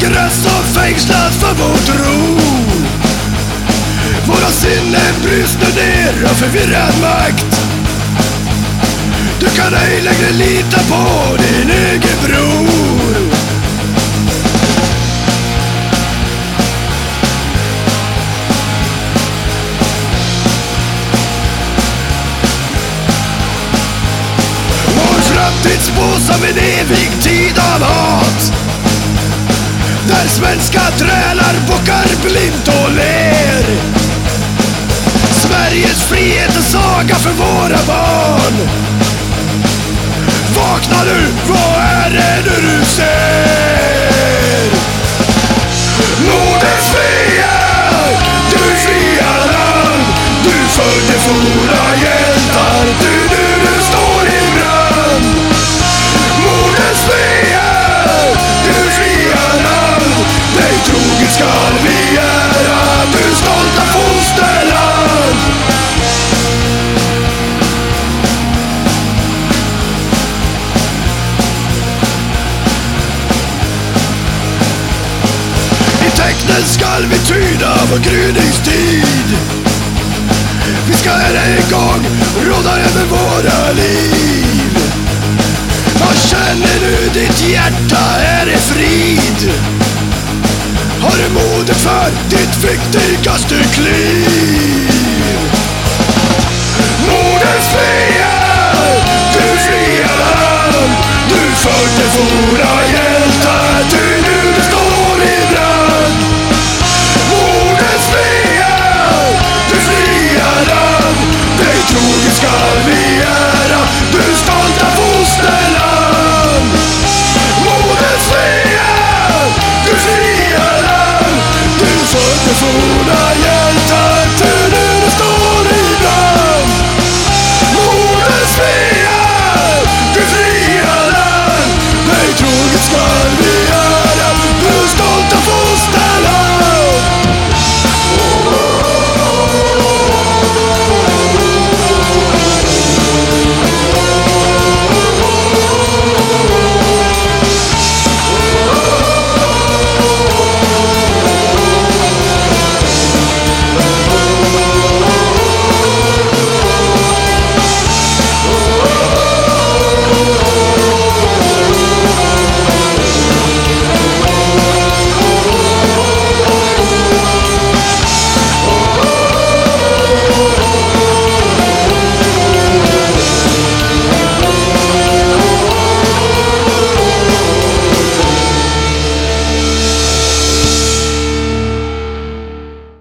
Läkare och fängslad för vår tro Våra sinnen brystnar ner av förvirrad makt. Du kan ej längre lita på din egen bror. Vår framtid spås av en evig tid av hat när svenska trälar bockar blint och ler. Sveriges frihet är saga för våra barn. Vakna nu, vad är det nu du ser? Nordens fria, du fria land. Du födde forna hjältar, du skall vi tyda vår gryningstid Vi ska än en gång råda över våra liv Vad känner du? Ditt hjärta är i frid Har du modet för ditt viktigaste kliv? Modens frid